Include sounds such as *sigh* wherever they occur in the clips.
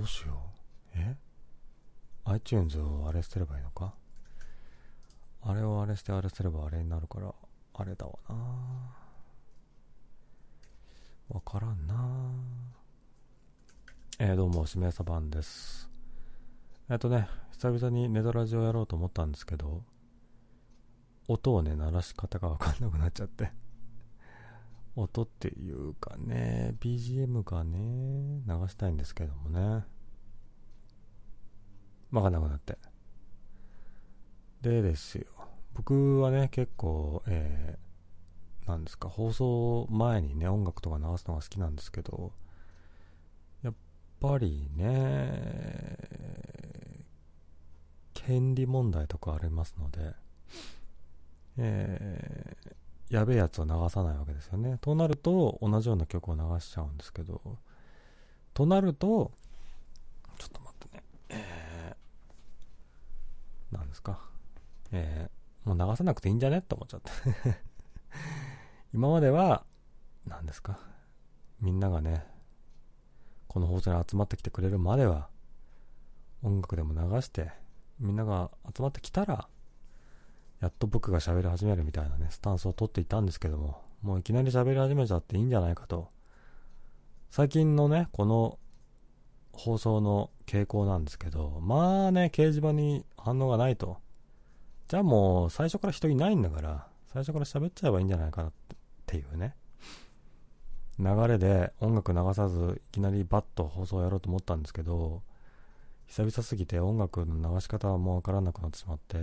どうしよう。え ?iTunes をあれ捨てればいいのか？あれをあれしてあれすればあれになるから、あれだわなわからんなえー、どうも、しめやさばんです。えっ、とね、久々にネドラジオやろうと思ったんですけど、音をね、鳴らし方がわかんなくなっちゃって音っていうかね、BGM がね、流したいんですけどもね。わかんなくなって。でですよ。僕はね、結構、えー、なんですか、放送前にね、音楽とか流すのが好きなんですけど、やっぱりね、権利問題とかありますので、えー、やべえやつを流さないわけですよね。となると、同じような曲を流しちゃうんですけど、となると、ちょっと待ってね、えー、なんですか、えー、もう流さなくていいんじゃね？って思っちゃって。*laughs* 今までは、何ですか、みんながね、この放送に集まってきてくれるまでは、音楽でも流して、みんなが集まってきたら、やっと僕が喋り始めるみたいなね、スタンスを取っていたんですけども、もういきなり喋り始めちゃっていいんじゃないかと。最近のね、この放送の傾向なんですけど、まあね、掲示板に反応がないと。じゃあもう最初から人いないんだから、最初から喋っちゃえばいいんじゃないかなっていうね。流れで音楽流さずいきなりバッと放送やろうと思ったんですけど、久々すぎて音楽の流し方はもうわからなくなってしまって、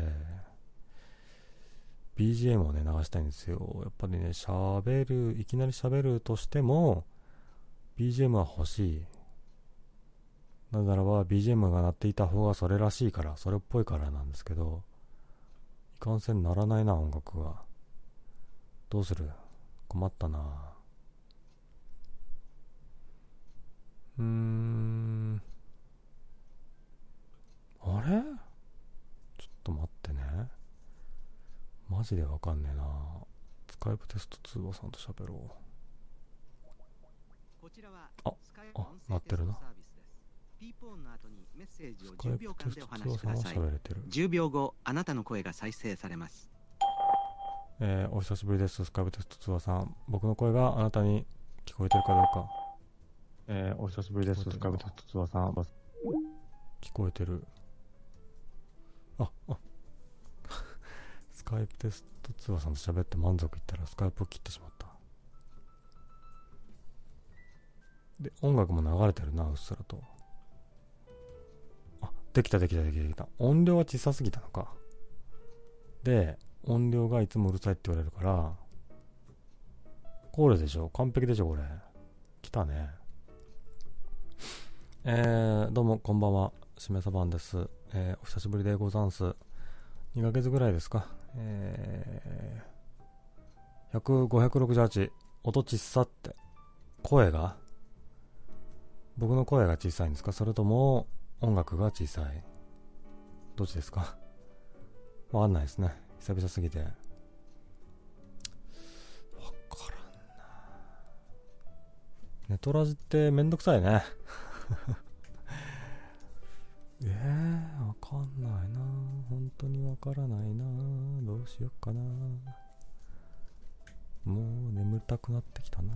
BGM をね、流したいんですよ。やっぱりね、喋る、いきなり喋るとしても、BGM は欲しい。なぜならば、BGM が鳴っていた方がそれらしいから、それっぽいからなんですけど、いかんせん鳴らないな、音楽が。どうする？困ったなうーん。あれ？ちょっと待ってね。マジでわかんねえなスカイプテスト通話さんと喋ろうあ、あ、なってるなスカイプテスト通話さんは喋れてる。10秒後あなたの声が再生されます。えー、お久しぶりですスカイプテスト通話さん。僕の声があなたに聞こえてるかどうか。えー、お久しぶりですスカイプテスト通話さん。聞こえてる。あ、あ、カイプテスト通話さんと喋って満足いったらスカイプを切ってしまった。で、音楽も流れてるな、うっすらと。できたできたできたできた。音量は小さすぎたのか。で、音量がいつもうるさいって言われるから、これでしょ？完璧でしょこれ。来たね。えー、どうもこんばんは。しめさばんです。えー、お久しぶりでござんす。2ヶ月ぐらいですか。えー、100、568、音小さって、声が？僕の声が小さいんですか？それとも音楽が小さいどっちですか？わかんないですね。久々すぎて。わからんな。ネトラジってめんどくさいね。*laughs* えー、わかんないな本当にわからないなどうしよっかなもう眠たくなってきたな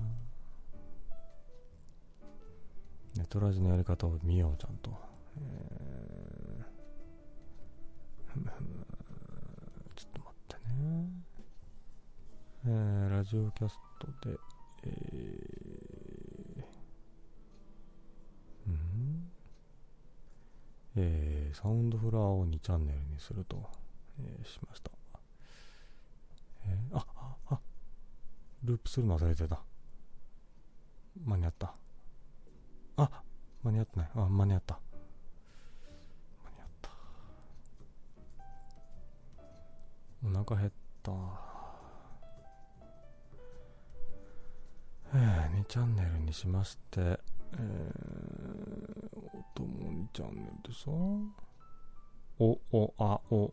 ネトラジのやり方を見ようちゃんと、えー、ちょっと待ってねえー、ラジオキャストでえー、うんえー、サウンドフラワーを2チャンネルにすると、えー、しました。えー、あ、あ、あ、ループするの忘れてた。間に合った。あ、間に合ってない。あ、間に合った。お腹減った。えー、2チャンネルにしまして、えー、音も2チャンネルでさ。お、お、あ、お。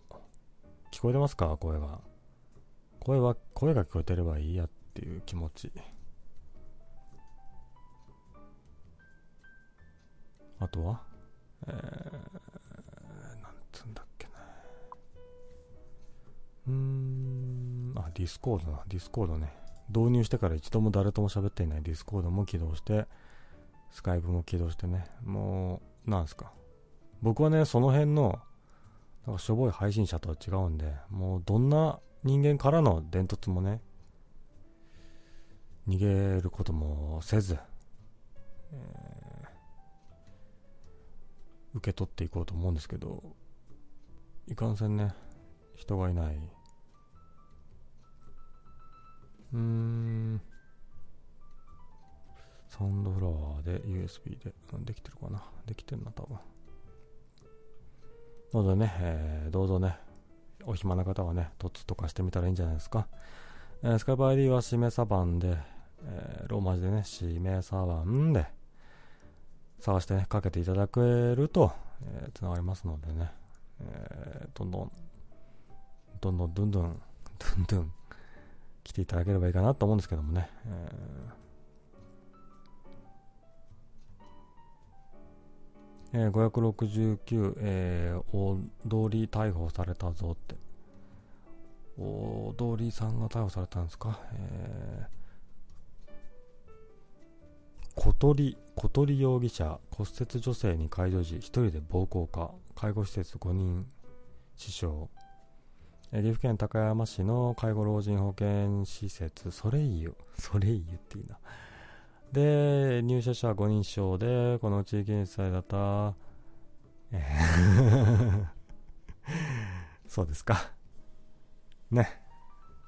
聞こえてますか？声が。声は、声が聞こえてればいいやっていう気持ち。あとは？えー、なんつんだっ。うーん、あ、ディスコードだ、ディスコードね。導入してから一度も誰とも喋っていないディスコードも起動して、スカイプも起動してね、もう、なんすか。僕はね、その辺の、なんかしょぼい配信者とは違うんで、もうどんな人間からの伝突もね、逃げることもせず、えー、受け取っていこうと思うんですけど、いかんせんね、人がいない。うーん。サウンドフラワーで USB で、うんできてるかなできてるな、多分。どうぞね、えー、どうぞね、お暇な方はね、凸とかしてみたらいいんじゃないですか。えー、スカイプ ID はしめさばんで、えー、ローマ字でね、しめさばんで、探してね、かけていただけると、えー、つながりますのでね、えー、どんどん、どんどんどんどん、どんどん来ていただければいいかなと思うんですけどもね、えー。えー、569、えー、大通り逮捕されたぞって。大通りさんが逮捕されたんですか？えー。小鳥小鳥容疑者骨折女性に介助時1人で暴行か介護施設5人死傷。岐阜県高山市の介護老人保健施設ソレイユ。ソレイユっていいな。で入所者5人死傷でこの地域に伝えだった。*laughs* そうですか。ね。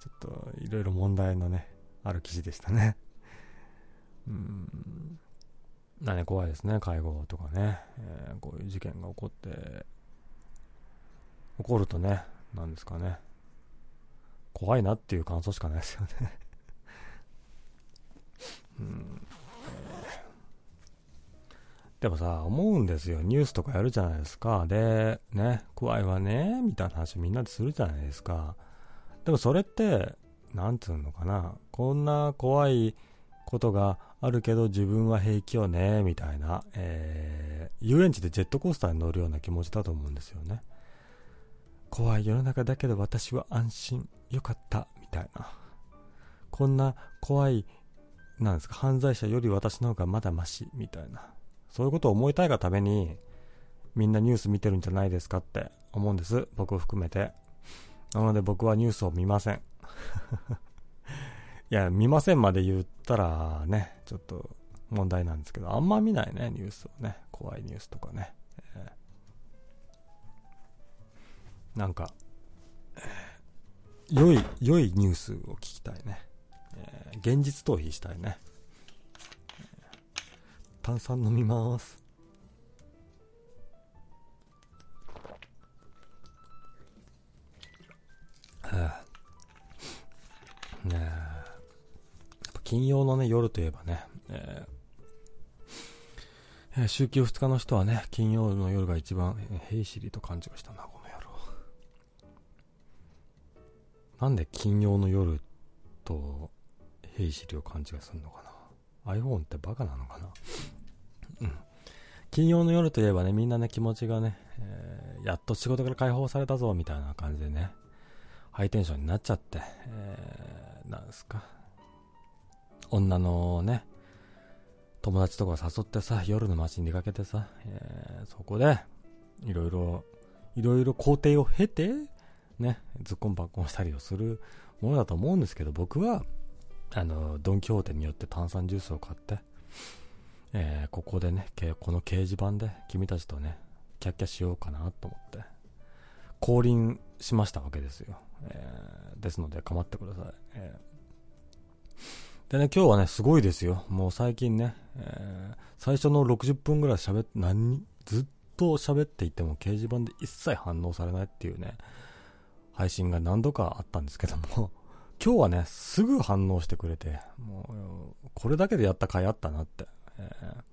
ちょっといろいろ問題のねある記事でしたね。うん。なね、怖いですね、介護とかね、えー、こういう事件が起こって、起こるとね、なんですかね、怖いなっていう感想しかないですよね *laughs* うん、でもさ、思うんですよ。ニュースとかやるじゃないですか。で、ね、怖いわね、みたいな話みんなでするじゃないですか。でもそれって、なんつうのかな。こんな怖いことがあるけど自分は平気よね、みたいな、えー、遊園地でジェットコースターに乗るような気持ちだと思うんですよね。怖い世の中だけど私は安心、よかった、みたいな。こんな怖い、なんですか、犯罪者より私の方がまだマシ、みたいな。そういうことを思いたいがために、みんなニュース見てるんじゃないですかって思うんです。僕を含めて。なので僕はニュースを見ません。*laughs* いや、見ませんまで言ったらね、ちょっと問題なんですけど、あんま見ないね、ニュースをね。怖いニュースとかね。えー、なんか、良い、良いニュースを聞きたいね。えー、現実逃避したいね。炭酸飲みます。ねえ。金曜のね、夜といえばね、えー、週休2日の人はね、金曜の夜が一番、えー、平シリと勘違いしたな、なんで金曜の夜と平シリを勘違いするのかな ?iPhone ってバカなのかな？うん。金曜の夜といえばね、みんなね、気持ちがね、えー、やっと仕事から解放されたぞ、みたいな感じでね、ハイテンションになっちゃって、えー、なんですか？女のね、友達とか誘ってさ、夜の街に出かけてさ、えー、そこで、いろいろ、いろいろ工程を経て、ね、ズッコンバッコンしたりをするものだと思うんですけど、僕は、あの、ドン・キホーテによって炭酸ジュースを買って、えー、ここでね、この掲示板で君たちとね、キャッキャしようかなと思って、降臨しましたわけですよ。えー、ですので、構ってください。えーでね、今日はね、すごいですよ。もう最近ね、えー、最初の60分ぐらい喋って、何、ずっと喋っていても掲示板で一切反応されないっていうね、配信が何度かあったんですけども、*laughs* 今日はね、すぐ反応してくれて、もう、これだけでやった甲斐あったなって、えー、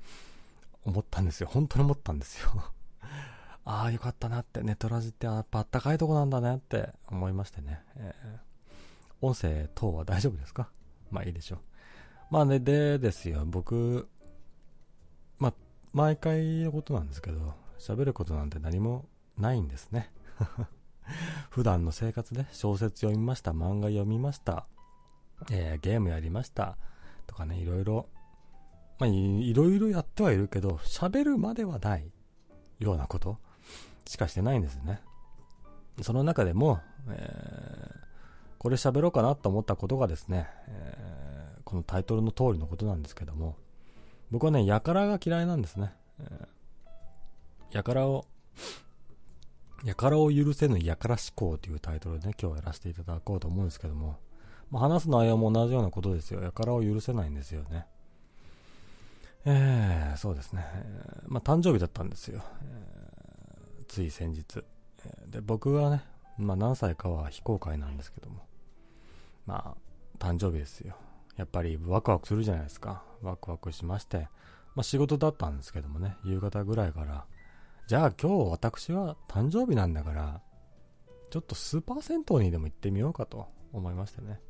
思ったんですよ。本当に思ったんですよ。*laughs* ああ、よかったなって、ネトラジってやっぱあったかいとこなんだねって思いましてね。えー、音声等は大丈夫ですか？まあいいでしょう。まあね、でですよ、僕、まあ、毎回のことなんですけど、喋ることなんて何もないんですね。*laughs* *laughs* 普段の生活で小説読みました、漫画読みました、えー、ゲームやりました、とかね、いろいろ、まあい、ろいろやってはいるけど、喋るまではないようなことしかしてないんですね。その中でも、えー、これ喋ろうかなと思ったことがですね、えー、このタイトルの通りのことなんですけども、僕はね、やからが嫌いなんですね。えー、やからを、やからを許せぬやから思考というタイトルでね、今日やらせていただこうと思うんですけども、まあ、話す内容も同じようなことですよ。やからを許せないんですよね。えー、そうですね。まあ、誕生日だったんですよ。えー、つい先日。で、僕はね、まあ、何歳かは非公開なんですけども、まあ、誕生日ですよ。やっぱりワクワクするじゃないですか。ワクワクしまして、まあ、仕事だったんですけどもね、夕方ぐらいから、じゃあ今日私は誕生日なんだから、ちょっとスーパー銭湯にでも行ってみようかと思いましてね。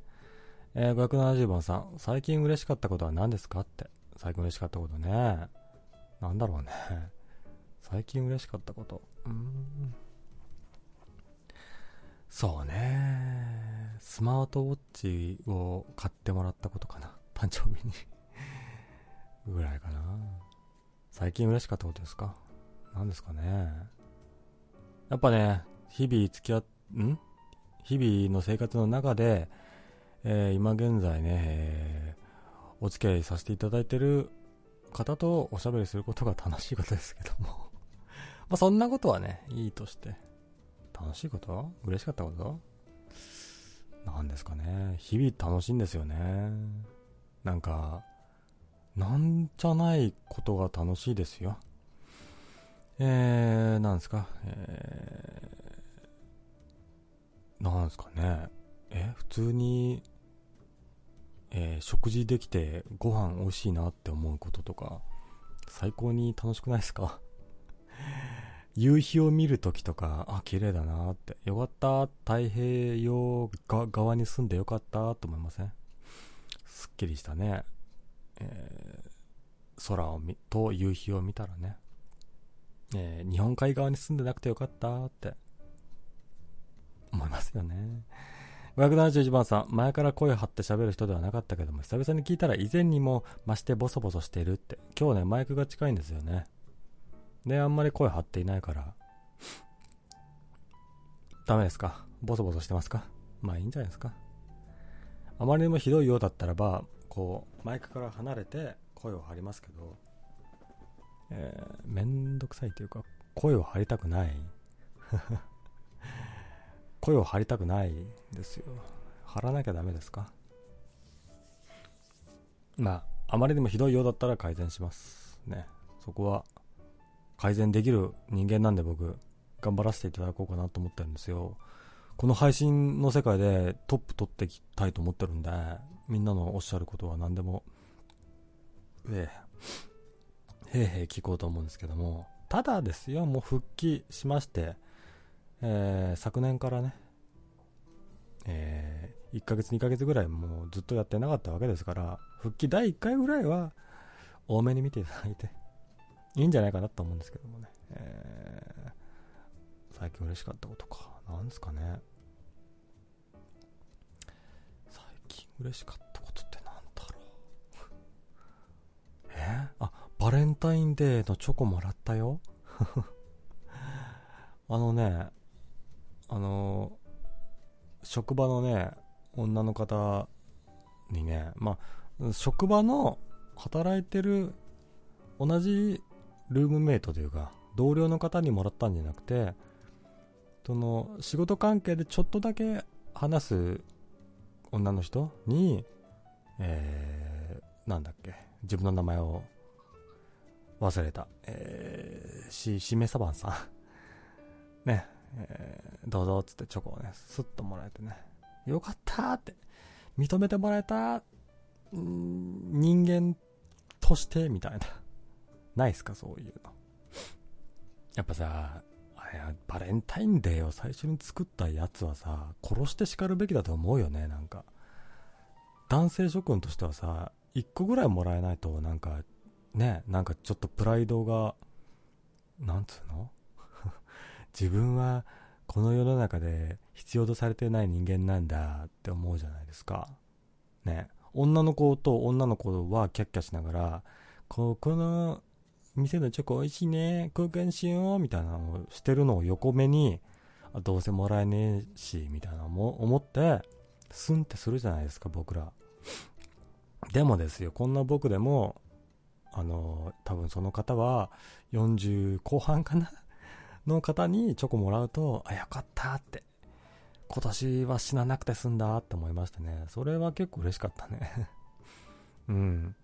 えー、570番さん、最近嬉しかったことは何ですかって。最近嬉しかったことね。なんだろうね。最近嬉しかったこと。うん。そうね。スマートウォッチを買ってもらったことかな。誕生日にぐらいかな。最近嬉しかったことですか？何ですかね。やっぱね、日々付き合っ、ん？日々の生活の中で、えー、今現在ね、えー、お付き合いさせていただいてる方とおしゃべりすることが楽しいことですけども *laughs* まあそんなことはね、いいとして。楽しいこと？嬉しかったこと？なんですかね。日々楽しいんですよね。なんか、なんじゃないことが楽しいですよ。えー、なんですか、えー、なんですかね？え、普通に、えー、食事できてご飯美味しいなって思うこととか、最高に楽しくないですか？*laughs* 夕日を見るときとか、あ、綺麗だなって。よかった、太平洋側に住んでよかったと思いません？すっきりしたね、えー、空を見、と夕日を見たらね。えー、日本海側に住んでなくてよかったって思いますよね。571番さん、前から声を張って喋る人ではなかったけども、久々に聞いたら以前にも増してボソボソしてるって。今日ね、マイクが近いんですよね。で、あんまり声張っていないから。ダメですか？ボソボソしてますか？まあいいんじゃないですか。あまりにもひどいようだったらば、こう、マイクから離れて声を張りますけど、えー、めんどくさいというか、声を張りたくない。*laughs* 声を張りたくないですよ。張らなきゃダメですか？まあ、あまりにもひどいようだったら改善します。ね。そこは、改善できる人間なんで僕、頑張らせていただこうかなと思ってるんですよ。この配信の世界でトップ取っていきたいと思ってるんで、みんなのおっしゃることは何でも、ええ、へいへい聞こうと思うんですけども、ただですよ、もう復帰しまして、えー、昨年からね、えー、1ヶ月2ヶ月ぐらいもうずっとやってなかったわけですから、復帰第1回ぐらいは多めに見ていただいて、いいんじゃないかなと思うんですけどもね。えー、最近嬉しかったことか。なんですかね。最近嬉しかったことってなんだろう。えー、あ、バレンタインデーのチョコもらったよ。*laughs* あのね、あの、職場のね、女の方にね、まあ、職場の働いてる同じルームメイトというか、同僚の方にもらったんじゃなくて、その仕事関係でちょっとだけ話す女の人に、えー、なんだっけ、自分の名前を忘れた。えー、し、しめさばんさん。*laughs* ね、えー、どうぞっつってチョコをね、スッともらえてね、よかったって、認めてもらえた、ん人間として、みたいな。ないっすか、そういうの。やっぱさ、バレンタインデーを最初に作ったやつはさ、殺して叱るべきだと思うよね、なんか。男性諸君としてはさ、1個ぐらいもらえないと、なんか、ね、なんかちょっとプライドがなんつうの？*laughs* 自分はこの世の中で必要とされてない人間なんだって思うじゃないですか。ね。女の子と女の子はキャッキャしながら、ここの店のチョコ美味しいね、交換しよう、みたいなのをしてるのを横目に、どうせもらえねえし、みたいなも思って、スンってするじゃないですか、僕ら。でもですよ、こんな僕でも、あの、多分その方は、40後半かなの方にチョコもらうと、あ、よかったって。今年は死ななくて済んだって思いましたね。それは結構嬉しかったね *laughs* うん。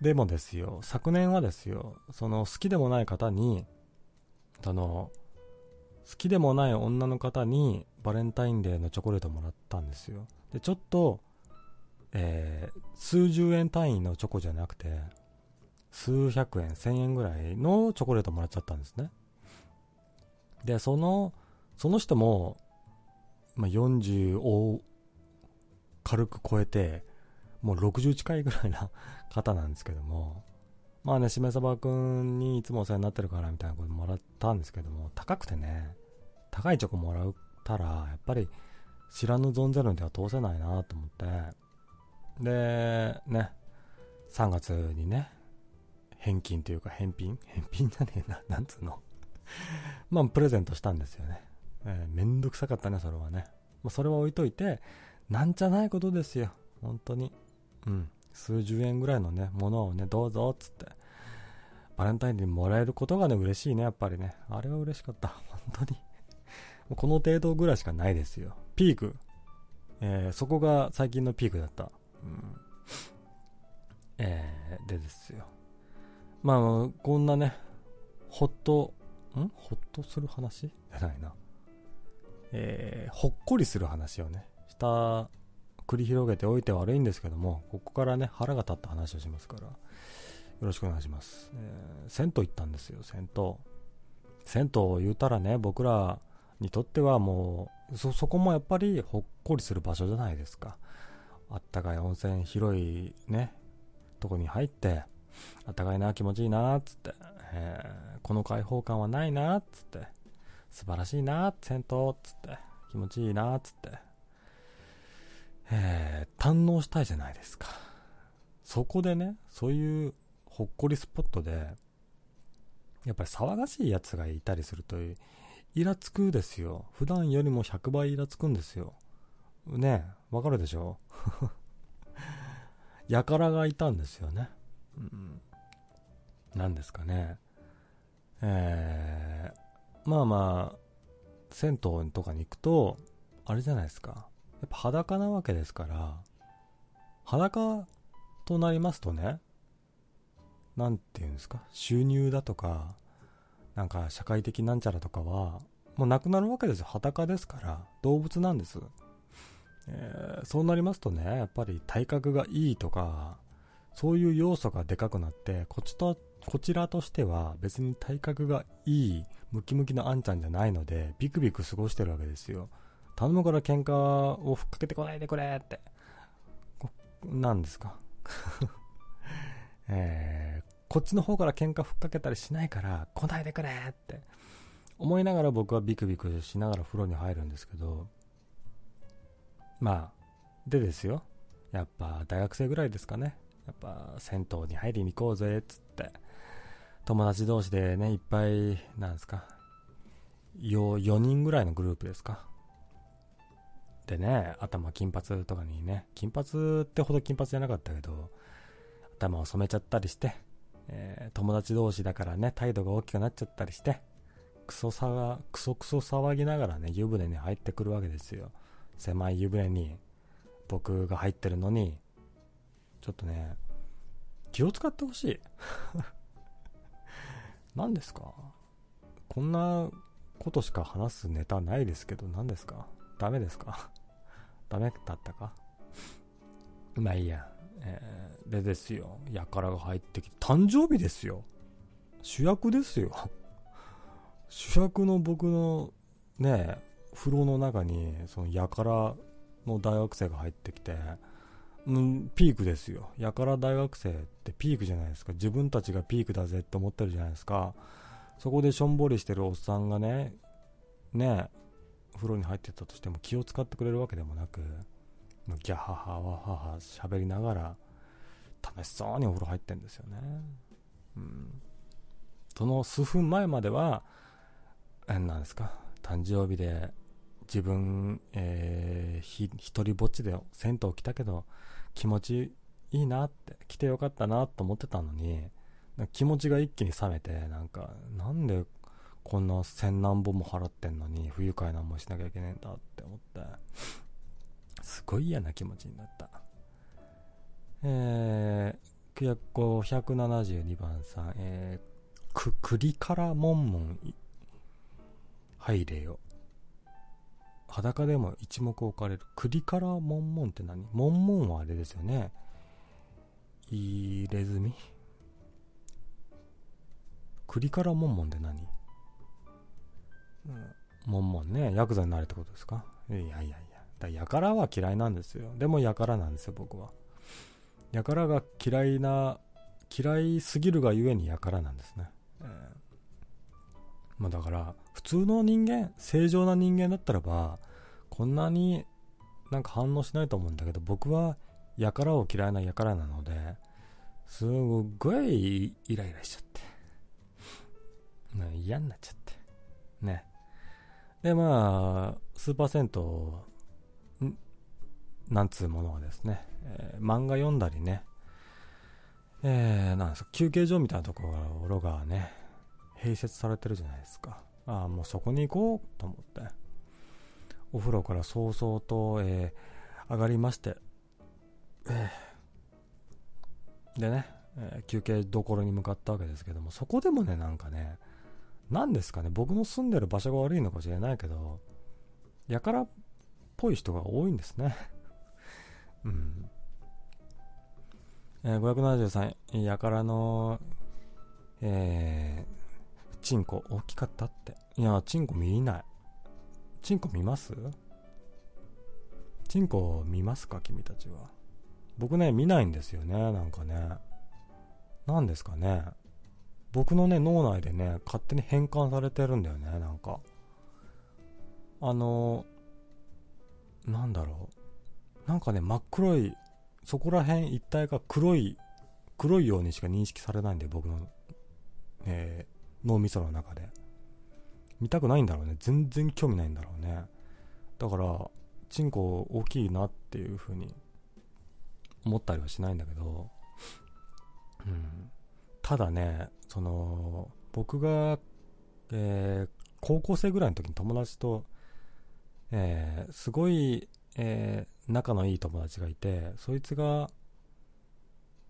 でもですよ、昨年はですよ、その好きでもない方に、その、好きでもない女の方にバレンタインデーのチョコレートもらったんですよ。で、ちょっと、えー、数十円単位のチョコじゃなくて、数百円、千円ぐらいのチョコレートもらっちゃったんですね。で、その、その人も、まあ、40を軽く超えて、もう60近いぐらいな *laughs* 方なんですけども、まあね、しめさばくんにいつもお世話になってるからみたいなこともらったんですけども、高くてね、高いチョコもらったら、やっぱり知らぬ存ぜるんでは通せないなと思って、で、ね、3月にね、返金というか返品？*laughs* 返品じゃねえな、*laughs* なんつうの？*laughs* まあ、プレゼントしたんですよね。えー、めんどくさかったね、それはね。まあ、それは置いといて、なんじゃないことですよ。本当に。うん。数十円ぐらいのね、ものをね、どうぞ、つって。バレンタインにもらえることがね、嬉しいね、やっぱりね。あれは嬉しかった。本当に。この程度ぐらいしかないですよ。ピーク。えー、そこが最近のピークだった。うん。えー、でですよ。まあ、こんなね、ほっとん？ほっとする話？じゃないな。えー、ほっこりする話をね、した繰り広げておいて悪いんですけども、ここからね、腹が立った話をしますから、よろしくお願いします。えー、銭湯行ったんですよ、銭湯。銭湯言うたらね、僕らにとってはもう、そ、そこもやっぱりほっこりする場所じゃないですか。あったかい温泉、広いね、とこに入って、あったかいな、気持ちいいな、つって、えー、この開放感はないな、つって、素晴らしいな、銭湯、つって、気持ちいいな、つって、えー、堪能したいじゃないですか。そこでね、そういうほっこりスポットで、やっぱり騒がしい奴がいたりすると、イラつくですよ。普段よりも100倍イラつくんですよ。ねわかるでしょ？*laughs* やからがいたんですよね。何ですかね。えー、まあまあ、銭湯とかに行くと、あれじゃないですか。やっぱ裸なわけですから、裸となりますとね、なんていうんですか、収入だとか、なんか社会的なんちゃらとかは、もうなくなるわけですよ。裸ですから、動物なんです。えー、そうなりますとね、やっぱり体格がいいとか、そういう要素がでかくなって、こっちと、こちらとしては別に体格がいい、ムキムキのあんちゃんじゃないので、ビクビク過ごしてるわけですよ。頼むから喧嘩をふっかけてこないでくれって。何ですか？*laughs* えー、こっちの方から喧嘩ふっかけたりしないから来ないでくれって思いながら僕はビクビクしながら風呂に入るんですけどまあでですよやっぱ大学生ぐらいですかねやっぱ銭湯に入りに行こうぜっつって友達同士でねいっぱいなんですか 4, 4人ぐらいのグループですかでね、頭金髪とかにね、金髪ってほど金髪じゃなかったけど、頭を染めちゃったりして、えー、友達同士だからね、態度が大きくなっちゃったりして、クソさが、クソクソ騒ぎながらね、湯船に入ってくるわけですよ。狭い湯船に、僕が入ってるのに、ちょっとね、気を使ってほしい。*laughs* 何ですか？こんなことしか話すネタないですけど、何ですか？ダメですか？*laughs* ダメだったか？まあいいや。えー、でですよ。やからが入ってきて、誕生日ですよ。主役ですよ。*laughs* 主役の僕のね、風呂の中に、そのやからの大学生が入ってきて、うん、ピークですよ。やから大学生ってピークじゃないですか。自分たちがピークだぜって思ってるじゃないですか。そこでしょんぼりしてるおっさんがねね風呂に入ってたとしても気を使ってくれるわけでもなくギャハハワハハ喋りながら楽しそうにお風呂入ってんですよねうんその数分前までは何ですか？誕生日で自分、えー、ひ一人ぼっちで銭湯来たけど気持ちいいなって来てよかったなと思ってたのに気持ちが一気に冷めてなんかなんでこんな千何本も払ってんのに不愉快な思いしなきゃいけないんだって思って。すごい嫌な気持ちになった。えー、572番さん、えー、く、栗からもんもん入れよ。裸でも一目置かれる。栗からもんもんって何？もんもんはあれですよね。入れ墨？栗からもんもんって何？もんもんね、ヤクザになるってことですか？いやいやいや。だやからは嫌いなんですよ。でもやからなんですよ、僕は。やからが嫌いな、嫌いすぎるがゆえにやからなんですね。えー、まあだから、普通の人間、正常な人間だったらば、こんなになんか反応しないと思うんだけど、僕はやからを嫌いなやからなので、すごいイライラしちゃって。嫌になっちゃって。ね。で、まあ、スーパー銭湯、なんつうものはですね、えー、漫画読んだりね、えー、なんですか、休憩所みたいなところがね、併設されてるじゃないですか。ああ、もうそこに行こうと思って、お風呂から早々と、えー、上がりまして、えー、でね、えー、休憩どころに向かったわけですけども、そこでもね、なんかね、何ですかね、僕の住んでる場所が悪いのかもしれないけど、やからっぽい人が多いんですね。*laughs* うん。えー、573、やからの、えー、チンコ大きかったって。いや、チンコ見ない。チンコ見ます？チンコ見ますか君たちは？僕ね、見ないんですよね、なんかね。何ですかね。僕のね、脳内でね、勝手に変換されてるんだよね、なんか。あのー、なんだろう。なんかね、真っ黒い、そこら辺一帯が黒い、黒いようにしか認識されないんで、僕の、えー、脳みその中で。見たくないんだろうね。全然興味ないんだろうね。だから、チンコ大きいなっていう風に思ったりはしないんだけど、うん。ただね、その、僕が、えー、高校生ぐらいの時に友達と、えー、すごい、えー、仲のいい友達がいて、そいつが、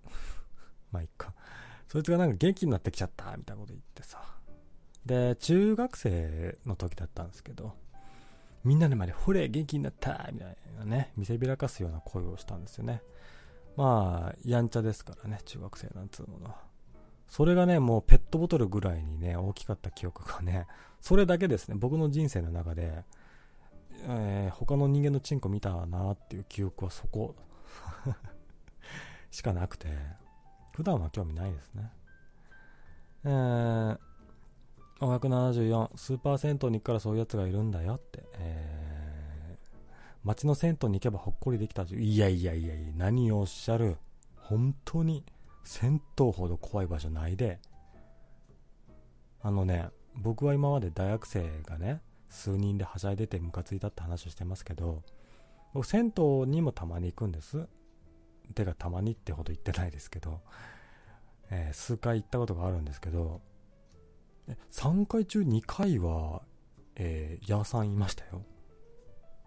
*laughs* まあ、いっか。そいつがなんか元気になってきちゃった、みたいなこと言ってさ。で、中学生の時だったんですけど、みんなでまで、ほれ、元気になったみたいなね、見せびらかすような声をしたんですよね。まあ、やんちゃですからね、中学生なんつうものは。それがね、もうペットボトルぐらいにね、大きかった記憶がね、それだけですね、僕の人生の中で、えー、他の人間のチンコ見たなっていう記憶はそこ *laughs* しかなくて、普段は興味ないですね。えー、574、スーパー銭湯に行くからそういうやつがいるんだよって、えー、街の銭湯に行けばほっこりできたいやいやいやいや、何をおっしゃる。本当に、銭湯ほど怖い場所ないで。あのね、僕は今まで大学生がね、数人ではしゃいでてムカついたって話をしてますけど、僕銭湯にもたまに行くんです。てかたまにってほど言ってないですけど、えー、数回行ったことがあるんですけど、3回中2回は、えー、ヤーさんいましたよ。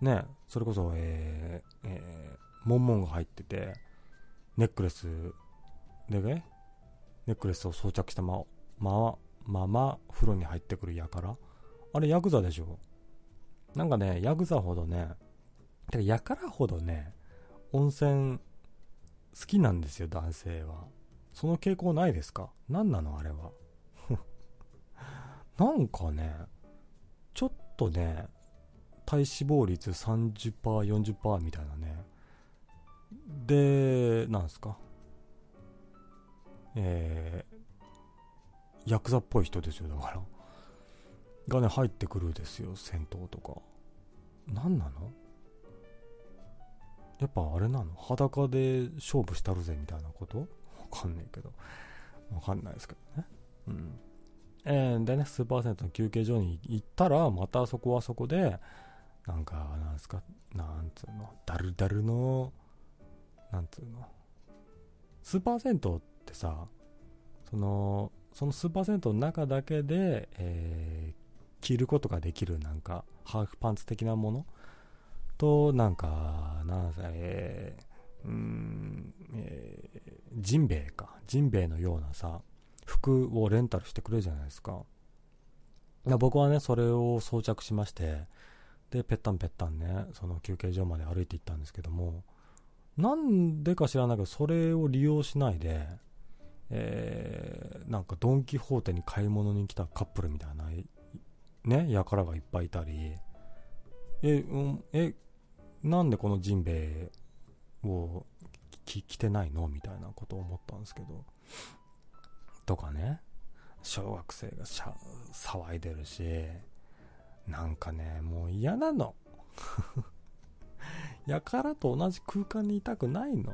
ね、それこそ、えー、えー、モンモンが入ってて、ネックレスでね、ネックレスを装着したまま、まま風呂に入ってくるやから。あれヤクザでしょなんかね、ヤクザほどね、てかやからほどね、温泉好きなんですよ、男性は。その傾向ないですか？何なのあれは？*laughs* なんかね、ちょっとね、体脂肪率30%、40%みたいなね。で、なんすか？えー、ヤクザっぽい人ですよだからがね入ってくるですよ戦闘とか何なの？やっぱあれなの？裸で勝負したるぜみたいなこと？わかんないけど。わかんないですけどね。うん。えー、でねスーパー銭湯の休憩所に行ったらまたそこはそこでなんかなんすか？なんつうの？ダルダルのなんつうの？スーパー銭湯ってさそのそのスーパー銭湯の中だけで、えー、着ることができるなんかハーフパンツ的なもの？となんかなんせえー、うんえー、ジンベエか。ジンベエのようなさ服をレンタルしてくれるじゃないですか。僕はねそれを装着しましてでぺったんぺったんねその休憩所まで歩いて行ったんですけどもなんでか知らないけどそれを利用しないでえー、なんかドン・キホーテに買い物に来たカップルみたいなねやからがいっぱいいたりえ、うん、えなんでこのジンベエを着てないの？みたいなことを思ったんですけど。とかね。小学生がしゃ騒いでるし。なんかねもう嫌なの。*laughs* やからと同じ空間にいたくないの。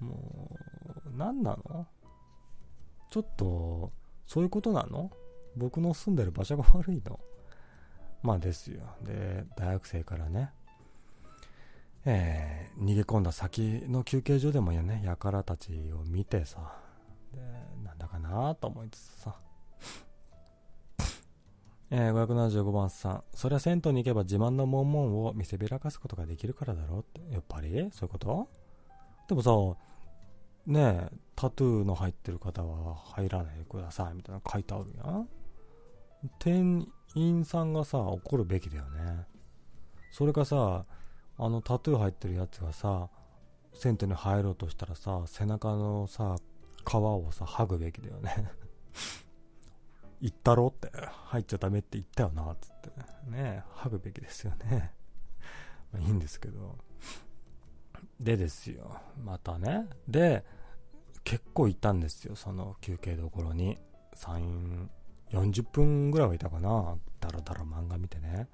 もう何なの？ちょっとそういうことなの？僕の住んでる場所が悪いの。まあですよ。で大学生からね。えー、逃げ込んだ先の休憩所でもね、やからたちを見てさ、で、なんだかなと思いつつさ、*laughs* えー、575番さん、そりゃ銭湯に行けば自慢のモンモンを見せびらかすことができるからだろって、やっぱり？そういうこと？でもさ、ねえ、タトゥーの入ってる方は入らないでくださいみたいな書いてあるやん。店員さんがさ、怒るべきだよね。それかさ、あのタトゥー入ってるやつがさ、銭湯に入ろうとしたらさ、背中のさ、皮をさ、剥ぐべきだよね *laughs* 言ったろって、入っちゃダメって言ったよな、つって。ね剥ぐべきですよね。*laughs* まあ、いいんですけど。でですよ、またね。で、結構いたんですよ、その休憩どころに。3、40分ぐらいはいたかな。だらだら漫画見てね。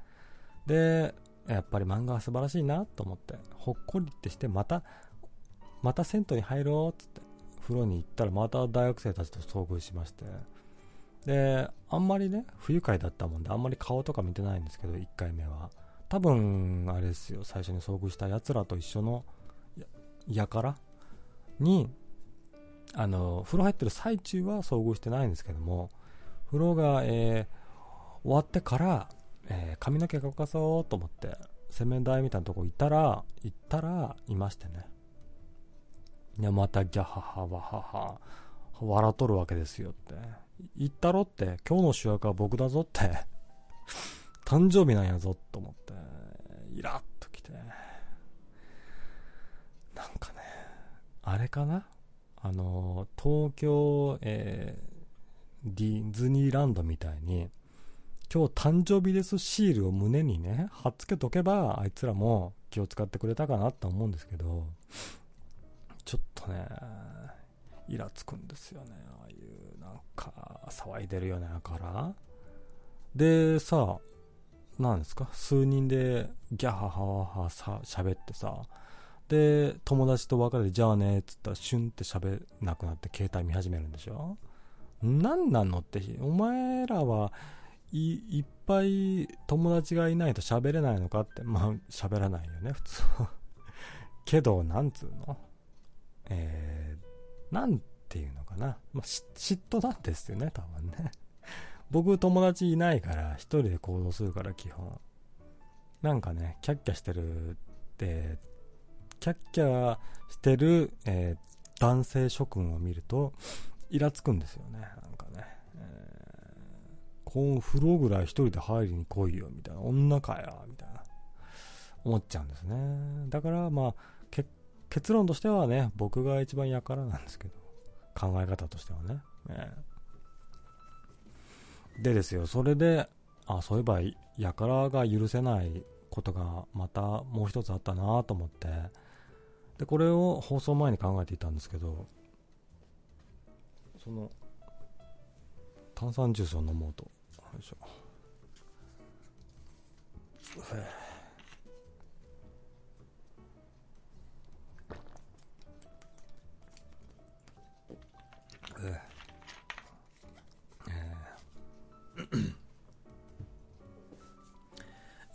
で、やっぱり漫画は素晴らしいなと思って、ほっこりってして、また、また銭湯に入ろうっつって、風呂に行ったらまた大学生たちと遭遇しまして、で、あんまりね、不愉快だったもんで、あんまり顔とか見てないんですけど、1回目は。多分、あれですよ、最初に遭遇した奴らと一緒の、やから？に、あの、風呂入ってる最中は遭遇してないんですけども、風呂が、えー、終わってから、えー、髪の毛乾かそうと思って、洗面台みたいなとこ行ったら、行ったら、いましてね。で、またギャハハワハハ、笑っとるわけですよって。言ったろって、今日の主役は僕だぞって。*laughs* 誕生日なんやぞと思って、イラッときて。なんかね、あれかな？あの、東京、えー、ディズニーランドみたいに、今日誕生日ですシールを胸にね、貼っつけとけば、あいつらも気を使ってくれたかなと思うんですけど、ちょっとね、イラつくんですよね。ああいう、なんか、騒いでるよね、から。で、さ、なんですか、数人でギャハハワハさ喋ってさ、で、友達と別れて、じゃあね、っつったら、シュンって喋んなくなって携帯見始めるんでしょ？何なのって、お前らはいっぱい友達がいないと喋れないのかって、まあ喋らないよね、普通は。*laughs* けど、なんつうの？えー、なんていうのかな。まあ、嫉妬なんですよね、多分ね。*laughs* 僕友達いないから一人で行動するから基本。なんかね、キャッキャしてるって、キャッキャしてる、えー、男性諸君を見ると、イラつくんですよね、この風呂ぐらい一人で入りに来いよ、みたいな。女かよ、みたいな。思っちゃうんですね。だからまあ、結論としてはね、僕が一番やからなんですけど、考え方としてはね。ねでですよ、それで、あ、そういえば、やからが許せないことがまたもう一つあったなと思って、で、これを放送前に考えていたんですけど、その、炭酸ジュースを飲もうと。いしょ。ええ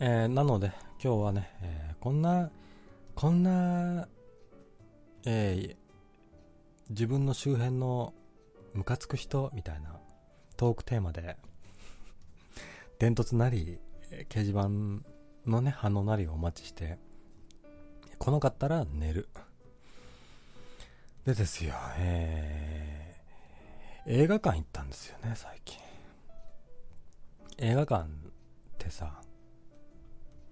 えーなので、今日はね、えーこんな、こんな、えー自分の周辺のムカつく人みたいなトークテーマで、伝突なり、掲示板のね、反応なりをお待ちして、来なかったら寝る。でですよ、えー映画館行ったんですよね、最近。映画館ってさ、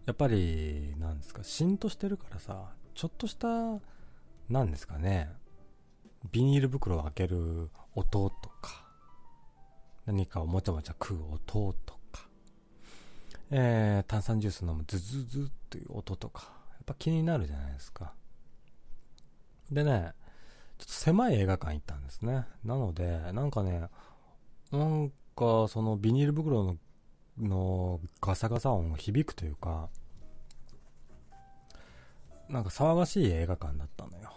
やっぱり、なんですか、しんとしてるからさ、ちょっとした、なんですかね、ビニール袋を開ける音とか、何かをもちゃもちゃ食う音と、えー、炭酸ジュース飲むズズズっていう音とか、やっぱ気になるじゃないですか。でね、ちょっと狭い映画館行ったんですね。なので、なんかね、なんかそのビニール袋ののガサガサ音が響くというか、なんか騒がしい映画館だったのよ。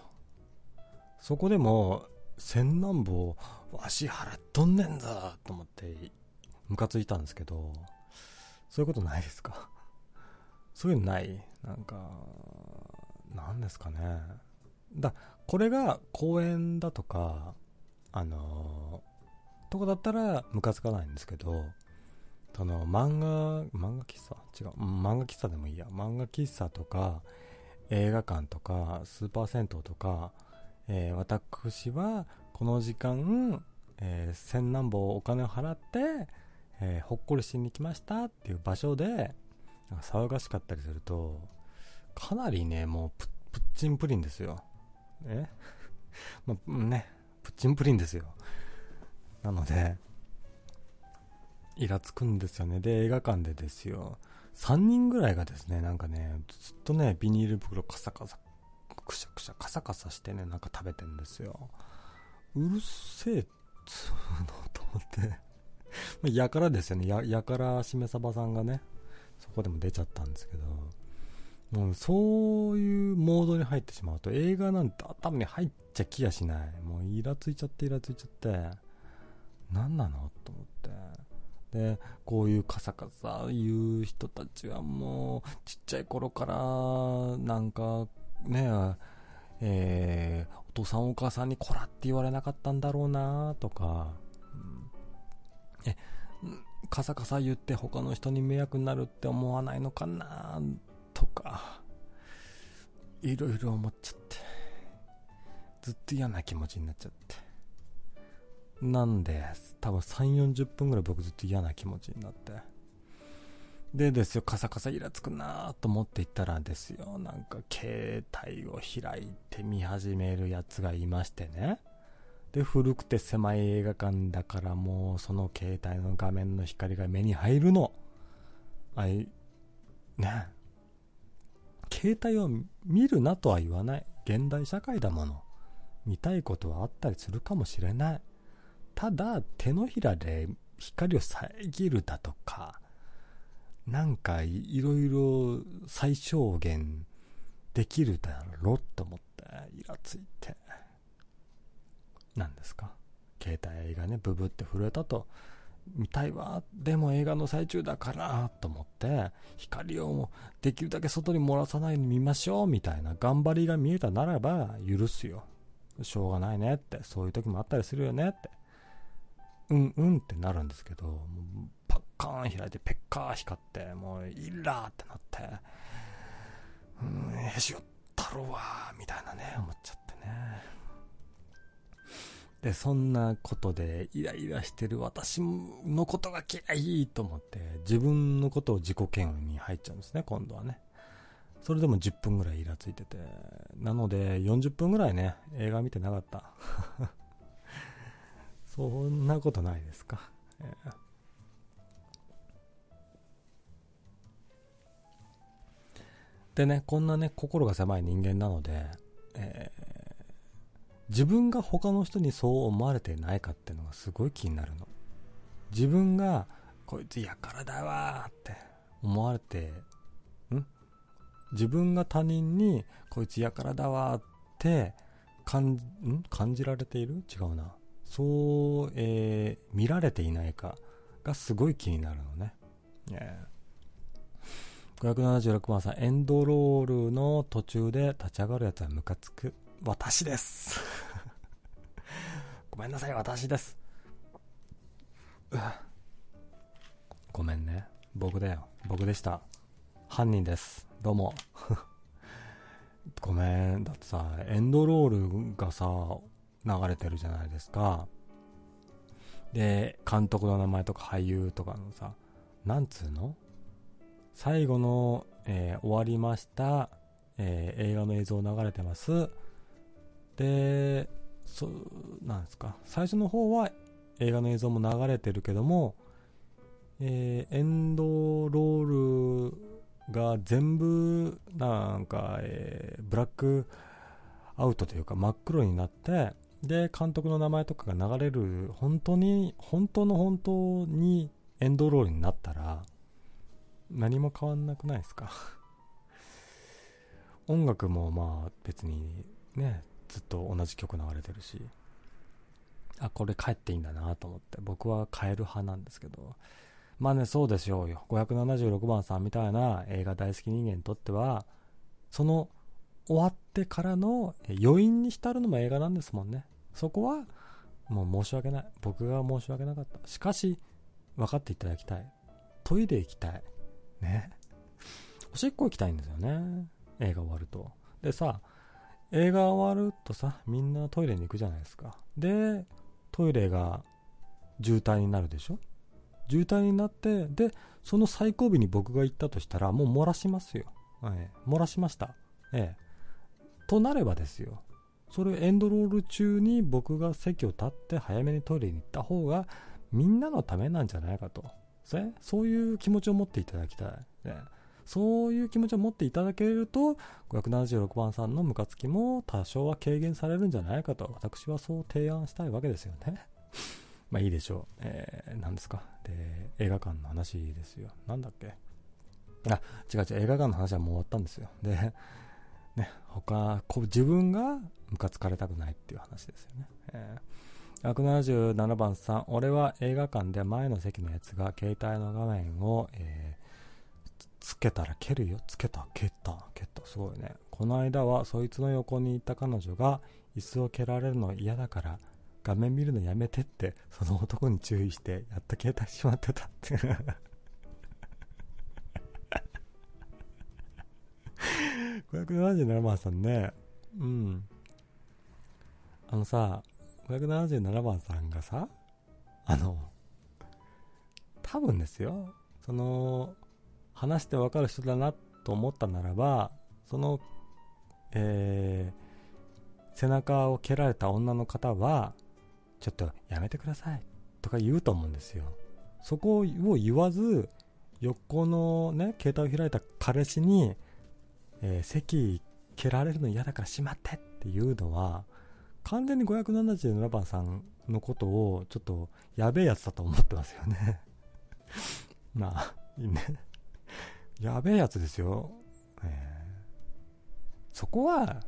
そこでも、千何本、わし払っとんねんだと思って、ムカついたんですけど、そういうことないですか？*laughs* そういうのない？なんか、なんですかね。だ、これが公園だとか、あのとこだったらムカつかないんですけど、その漫画、漫画喫茶？違う。漫画喫茶でもいいや。漫画喫茶とか、映画館とか、スーパー銭湯とか、えー私はこの時間、えー千何本お金を払って、えーほっこりしに来ましたっていう場所で、騒がしかったりすると、かなりね、もうプップッチンプリンですよ。え？*laughs* まあ、ね、プッチンプリンですよ。なので、イラつくんですよね。で、映画館でですよ。3人ぐらいがですね、なんかね、ずっとね、ビニール袋カサカサ、くしゃくしゃ、カサカサしてね、なんか食べてんですよ。うるせえっつうのと思って。やからですよね。や、やからしめさばさんがね、そこでも出ちゃったんですけど、もうそういうモードに入ってしまうと映画なんて頭に入っちゃきやしない。もうイラついちゃってイラついちゃって、何なのと思って。で、こういうカサカサ言う人たちはもうちっちゃい頃からなんかね、えーお父さんお母さんにこらって言われなかったんだろうなとか、え、カサカサ言って他の人に迷惑になるって思わないのかな？とか、いろいろ思っちゃって、ずっと嫌な気持ちになっちゃって。なんで、多分3、40分ぐらい僕ずっと嫌な気持ちになって。でですよ、カサカサイラつくなと思っていったらですよ、なんか携帯を開いて見始めるやつがいましてね。で、古くて狭い映画館だからもうその携帯の画面の光が目に入るの。あい、ね。携帯を見るなとは言わない。現代社会だもの。見たいことはあったりするかもしれない。ただ、手のひらで光を遮るだとか、なんかいろいろ最小限できるだろって思って、イラついて。なんですか？携帯がね、ブブって震えたと、見たいわ。でも映画の最中だから、と思って、光をもうできるだけ外に漏らさないように見ましょう、みたいな頑張りが見えたならば、許すよ。しょうがないねって、そういう時もあったりするよねって。うんうんってなるんですけど、パッカーン開いてペッカー光って、もうイラーってなって、うん、へしよったろうわ、みたいなね、思っちゃってね。で、そんなことでイライラしてる私のことが嫌いと思って、自分のことを自己嫌悪に入っちゃうんですね、今度はね。それでも10分ぐらいイラついてて。なので、40分ぐらいね、映画見てなかった。*laughs* そんなことないですか。えーでね、こんなね、心が狭い人間なので、えー自分が他の人にそう思われてないかっていうのがすごい気になるの。自分が、こいつやからだわって思われて、ん？自分が他人に、こいつやからだわって感じ、ん？感じられている？違うな。そう、えー、見られていないかがすごい気になるのね。えー、576番さん、エンドロールの途中で立ち上がるやつはムカつく。私です *laughs* ごめんなさい、私です。ごめんね。僕だよ。僕でした。犯人です。どうも。*laughs* ごめん。だってさ、エンドロールがさ、流れてるじゃないですか。で、監督の名前とか俳優とかのさ、なんつうの？最後の、えー、終わりました、えー、映画の映像流れてます。で、そう、なんですか？最初の方は映画の映像も流れてるけども、えー、エンドロールが全部、なんか、えー、ブラックアウトというか真っ黒になって、で、監督の名前とかが流れる、本当に、本当の本当にエンドロールになったら、何も変わんなくないですか？*laughs* 音楽もまあ別にね、ずっと同じ曲流れてるし、あ、これ帰っていいんだなと思って、僕は変える派なんですけど、まあね、そうでしょうよ。576番さんみたいな映画大好き人間にとっては、その終わってからの余韻に浸るのも映画なんですもんね。そこは、もう申し訳ない。僕が申し訳なかった。しかし、分かっていただきたい。トイレ行きたい。ね。おしっこ行きたいんですよね。映画終わると。でさ、映画終わるとさ、みんなトイレに行くじゃないですか。で、トイレが渋滞になるでしょ？渋滞になって、で、その最後尾に僕が行ったとしたら、もう漏らしますよ。ええ、漏らしました。ええ。となればですよ。それエンドロール中に僕が席を立って早めにトイレに行った方がみんなのためなんじゃないかと。そういう気持ちを持っていただきたい。ね、そういう気持ちを持っていただけると、576番さんのムカつきも多少は軽減されるんじゃないかと、私はそう提案したいわけですよね。*laughs* まあいいでしょう。えー、何ですか？で、映画館の話ですよ。なんだっけ？あ、違う違う、映画館の話はもう終わったんですよ。で、ね、他、こ自分がムカつかれたくないっていう話ですよね。えー、177番さん、俺は映画館で前の席のやつが携帯の画面を、え、つけたら蹴るよ。つけた、蹴った、蹴った。すごいね。この間はそいつの横にいた彼女が椅子を蹴られるの嫌だから画面見るのやめてってその男に注意してやっと携帯しまってたって577番さんねうんあのさ577番さんがさあの多分ですよその話してわかる人だなと思ったならばそのえー、背中を蹴られた女の方はちょっとやめてくださいとか言うと思うんですよ。そこを言わず、横のね、携帯を開いた彼氏に、えー、席蹴られるの嫌だからしまってっていうのは、完全に577番さんのことをちょっとやべえやつだと思ってますよね *laughs* まあ、いいね。やべえやつですよ。えー、そこは、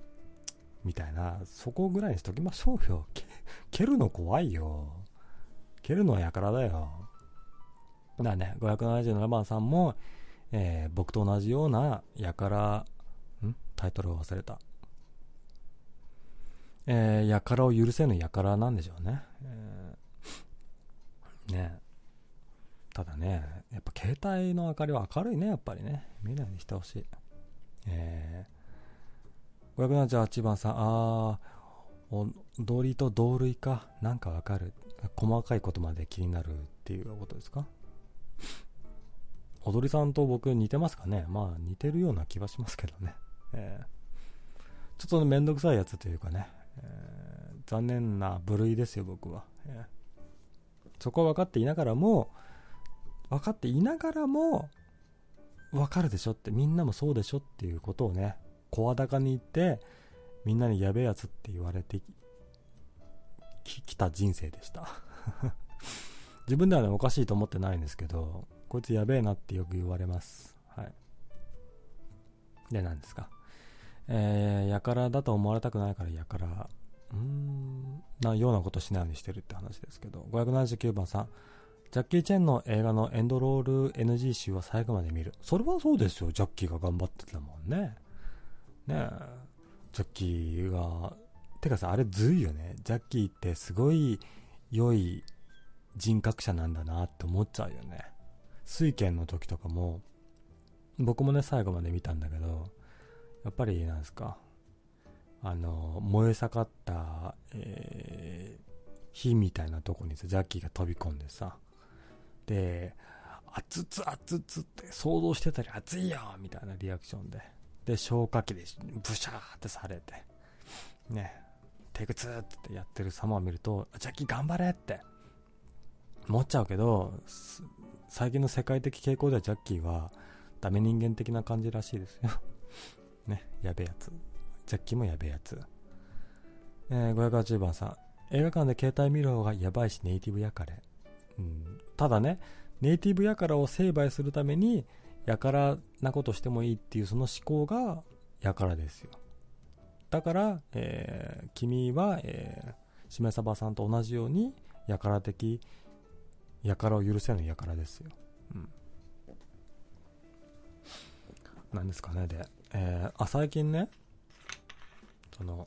みたいな、そこぐらいにしときましょうよ。*laughs* 蹴るの怖いよ。蹴るのはやからだよ。だからね、577番さんも、えー、僕と同じようなやから、ん？タイトルを忘れた。えー、やからを許せぬやからなんでしょうね。えー、ねただね、やっぱ携帯の明かりは明るいね、やっぱりね。見ないようにしてほしい。えー、578番さん、あー、踊りと同類か。なんかわかる。細かいことまで気になるっていうことですか？踊りさんと僕似てますかね？まあ似てるような気はしますけどね、えー、ちょっとめんどくさいやつというかね、えー、残念な部類ですよ僕は、えー、そこは分かっていながらも分かっていながらも分かるでしょってみんなもそうでしょっていうことをね声高に言ってみんなにやべえやつって言われてきた人生でした *laughs* 自分ではね、おかしいと思ってないんですけど、こいつやべえなってよく言われます。はい。で、何ですか。えー、やからだと思われたくないからやから、うーん、なようなことしないようにしてるって話ですけど、579番さん、ジャッキー・チェンの映画のエンドロール NG 集は最後まで見る。それはそうですよ、ジャッキーが頑張ってたもんね。ねえ、ジャッキーが、てかさ、あれずいよね。ジャッキーってすごい良い人格者なんだなって思っちゃうよね。水拳の時とかも、僕もね、最後まで見たんだけど、やっぱり、なんですか、あの、燃え盛った、えー、火みたいなとこにさ、ジャッキーが飛び込んでさ、で、熱々熱々って想像してたり熱いよみたいなリアクションで。で、消火器でブシャーってされて、ね、テイク2ってやってる様を見ると、ジャッキー頑張れって思っちゃうけど、最近の世界的傾向ではジャッキーはダメ人間的な感じらしいですよ *laughs* ね、やべえやつ。ジャッキーもやべえやつ。えー、580番さん。映画館で携帯見る方がやばいしネイティブやかれ。うん、ただね、ネイティブやからを成敗するために、やからなことしてもいいっていうその思考がやからですよ。だから、えー、君は、えー、しめさばさんと同じように、やから的、やからを許せないやからですよ。うん。なんですかね、で。えー、あ、最近ね、その、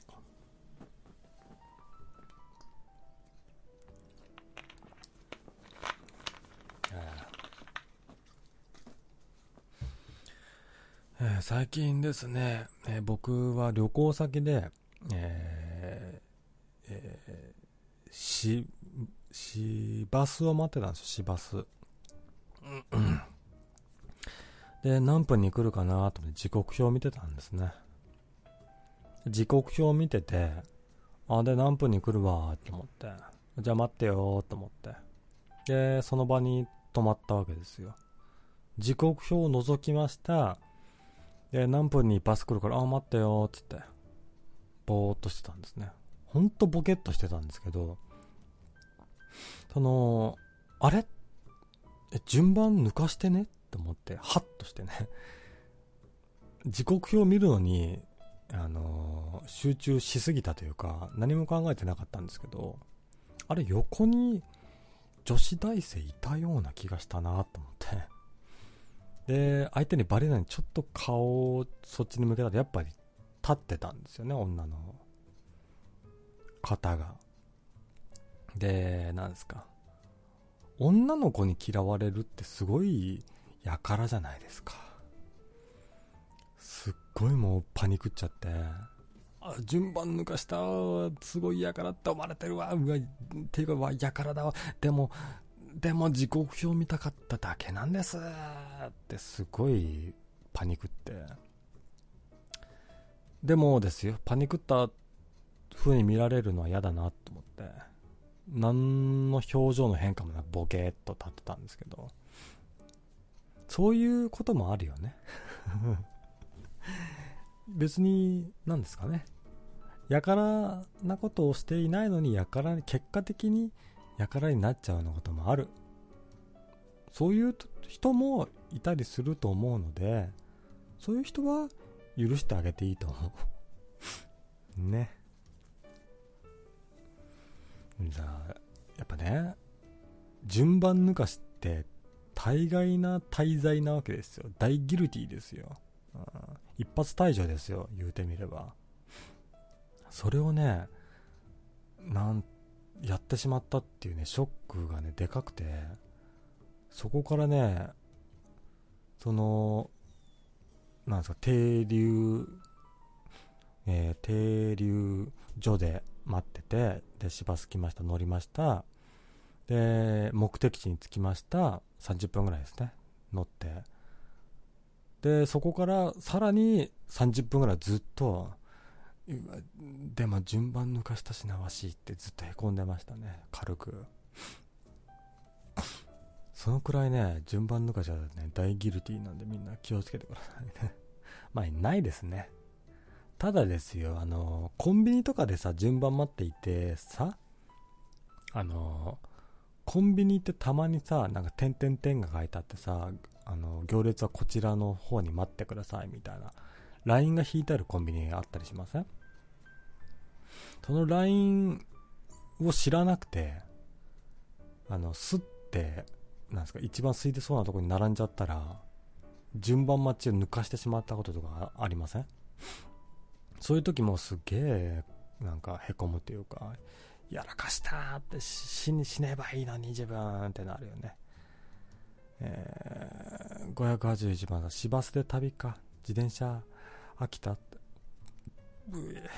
えー、最近ですね、えー、僕は旅行先で、えー、えー、し、市バスを待ってたんですよ、市バス。で、何分に来るかなと思って時刻表を見てたんですね。時刻表を見てて、あ、で、何分に来るわと思って、じゃあ待ってよと思って。で、その場に泊まったわけですよ。時刻表を覗きました。で、何分にバス来るから、あ、待ってよ、つって、ぼーっとしてたんですね。ほんとボケっとしてたんですけど、その、あれ、順番抜かしてね？って思って、ハッとしてね。時刻表見るのに、あのー、集中しすぎたというか、何も考えてなかったんですけど、あれ横に女子大生いたような気がしたなと思って。で、相手にバレないようにちょっと顔をそっちに向けたらやっぱり立ってたんですよね、女の方が。で、なんですか。女の子に嫌われるってすごいやからじゃないですか。すっごいもうパニクっちゃって、あ、順番抜かした、すごいやからって思われてるわ、うわ、っていうか、わ、やからだわ。でも、でも時刻表見たかっただけなんですってすごいパニクって。でもですよ、パニクった風に見られるのは嫌だなと思って、何の表情の変化もなくボケーっと立ってたんですけど、そういうこともあるよね。*laughs* 別に、何ですかね。やからなことをしていないのに、やから結果的に輩になっちゃうようなこともある。そういう人もいたりすると思うので、そういう人は許してあげていいと思う。*laughs* ね。じゃあ、やっぱね、順番抜かしって大概な滞在なわけですよ。大ギルティですよ。うん、一発退場ですよ、言うてみれば。それをね、なんやってしまったっていうね、ショックがね、でかくて、そこからね、その、なんですか、停留、えー、停留所で待ってて、で、市バス来ました、乗りました。で、目的地に着きました。30分ぐらいですね。乗って。で、そこからさらに30分ぐらいずっと、でも順番抜かしたしなわしいってずっとへこんでましたね。軽く。そのくらいね順番抜かしはね大ギルティなんでみんな気をつけてくださいね。*laughs* まあないですね。ただですよあのコンビニとかでさ順番待っていてさあのコンビニってたまにさ、なんか点々点が書いてあってさ、あの、行列はこちらの方に待ってくださいみたいな、LINE が引いてあるコンビニがあったりしません？その LINE を知らなくて、あの、すって、なんですか、一番空いてそうなとこに並んじゃったら、順番待ちを抜かしてしまったこととかありません？そういう時もすげえ、なんか凹むというか、やらかしたって死に死ねばいいのに自分ってなるよね。えー、581番さん、市バスで旅か。自転車飽きたって。うえ。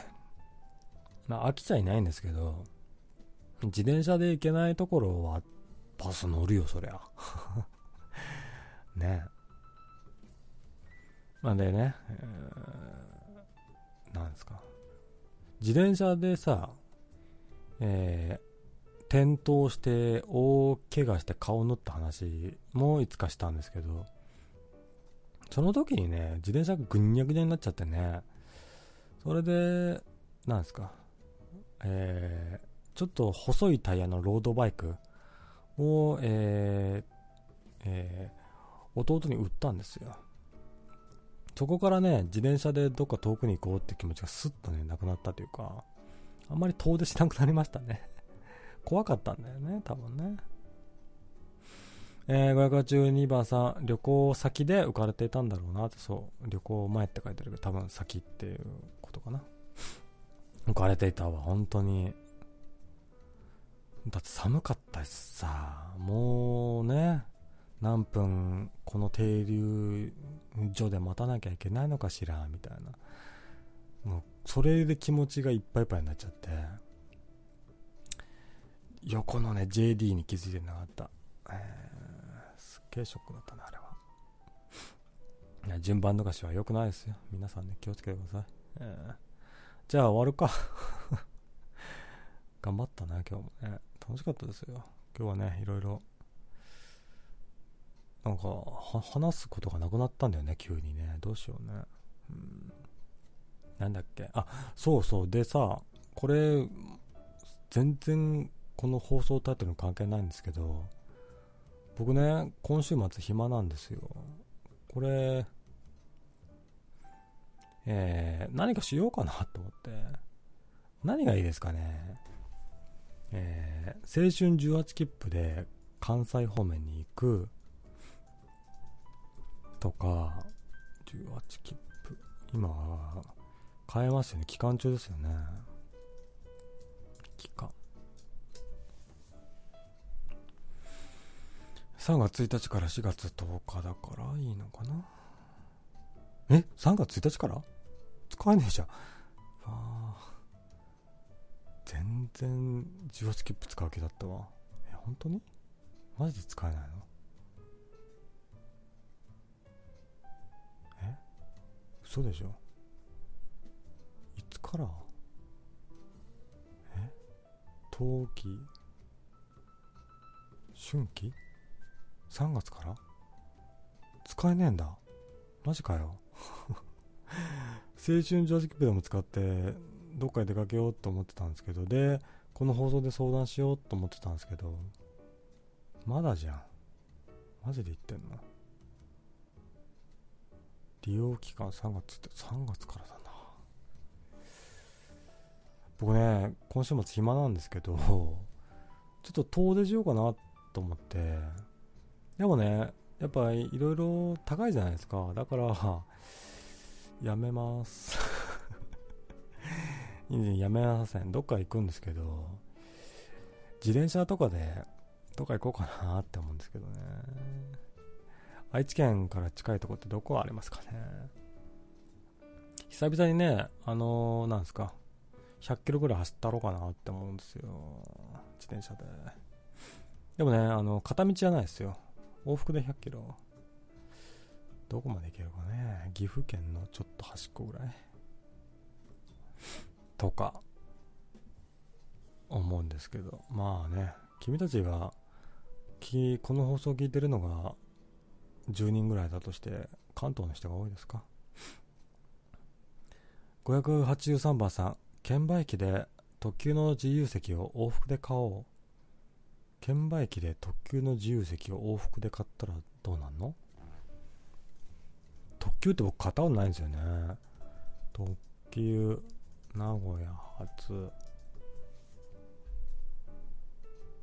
まあ飽きちゃいないんですけど、自転車で行けないところはバス乗るよ、そりゃ。*laughs* ねまあでね、えー、なんですか。自転車でさ、えー、転倒して大怪我して顔を縫った話もいつかしたんですけど、その時にね、自転車がぐにゃぐにゃになっちゃってね、それで、なんですか、えー、ちょっと細いタイヤのロードバイクを、えー、えー、弟に売ったんですよ。そこからね、自転車でどっか遠くに行こうって気持ちがスッとね、なくなったというか、あんまり遠出しなくなりましたね。怖かったんだよね、多分ね。えー、512番さん、旅行先で浮かれていたんだろうなって、そう、旅行前って書いてあるけど、多分先っていうことかな。*laughs* 浮かれていたわ、本当に。だって寒かったしさ、もうね、何分この停留所で待たなきゃいけないのかしら、みたいな。もうそれで気持ちがいっぱいいっぱいになっちゃって、横のね、JD に気づいてなかった。えー、すっげえショックだったな、あれは。順番逃しは良くないですよ。皆さんね、気をつけてください。えー、じゃあ終わるか。*laughs* 頑張ったな、今日もね。楽しかったですよ。今日はね、いろいろ、なんか、話すことがなくなったんだよね、急にね。どうしようね。うんなんだっけあ、そうそう。でさ、これ、全然この放送タイトルに関係ないんですけど、僕ね、今週末暇なんですよ。これ、えー、何かしようかなと思って。何がいいですかね。えー、青春18切符で関西方面に行くとか、18切符。今、買えますよね。期間中ですよね。期間。3月1日から4月10日だからいいのかな？え ?3 月1日から？使えねえじゃん。あ。全然18切符使う気だったわ。え、本当に？マジで使えないの？え？嘘でしょ？いつから？え？冬季春季？?3 月から？使えねえんだ。マジかよ。*laughs* 青春常識部でも使ってどっかへ出かけようと思ってたんですけど。でこの放送で相談しようと思ってたんですけど。まだじゃん。マジで言ってんの？利用期間3月って3月からだな。僕ね、今週末暇なんですけど、ちょっと遠出しようかなと思って、でもね、やっぱいろいろ高いじゃないですか。だから、*laughs* やめます。*laughs* やめません。どっか行くんですけど、自転車とかでどっか行こうかなって思うんですけどね。愛知県から近いとこってどこありますかね。久々にね、あのー、なんですか、100キロぐらい走ったろうかなって思うんですよ。自転車で。でもね、あの、片道じゃないですよ。往復で100キロ。どこまで行けるかね。岐阜県のちょっと端っこぐらい。とか、思うんですけど。まあね、君たちが、この放送を聞いてるのが10人ぐらいだとして、関東の人が多いですか ?583 番さん、券売機で特急の自由席を往復で買おう。券売機で特急の自由席を往復で買ったらどうなんの？特急って僕買ったことないんですよね。特急名古屋発。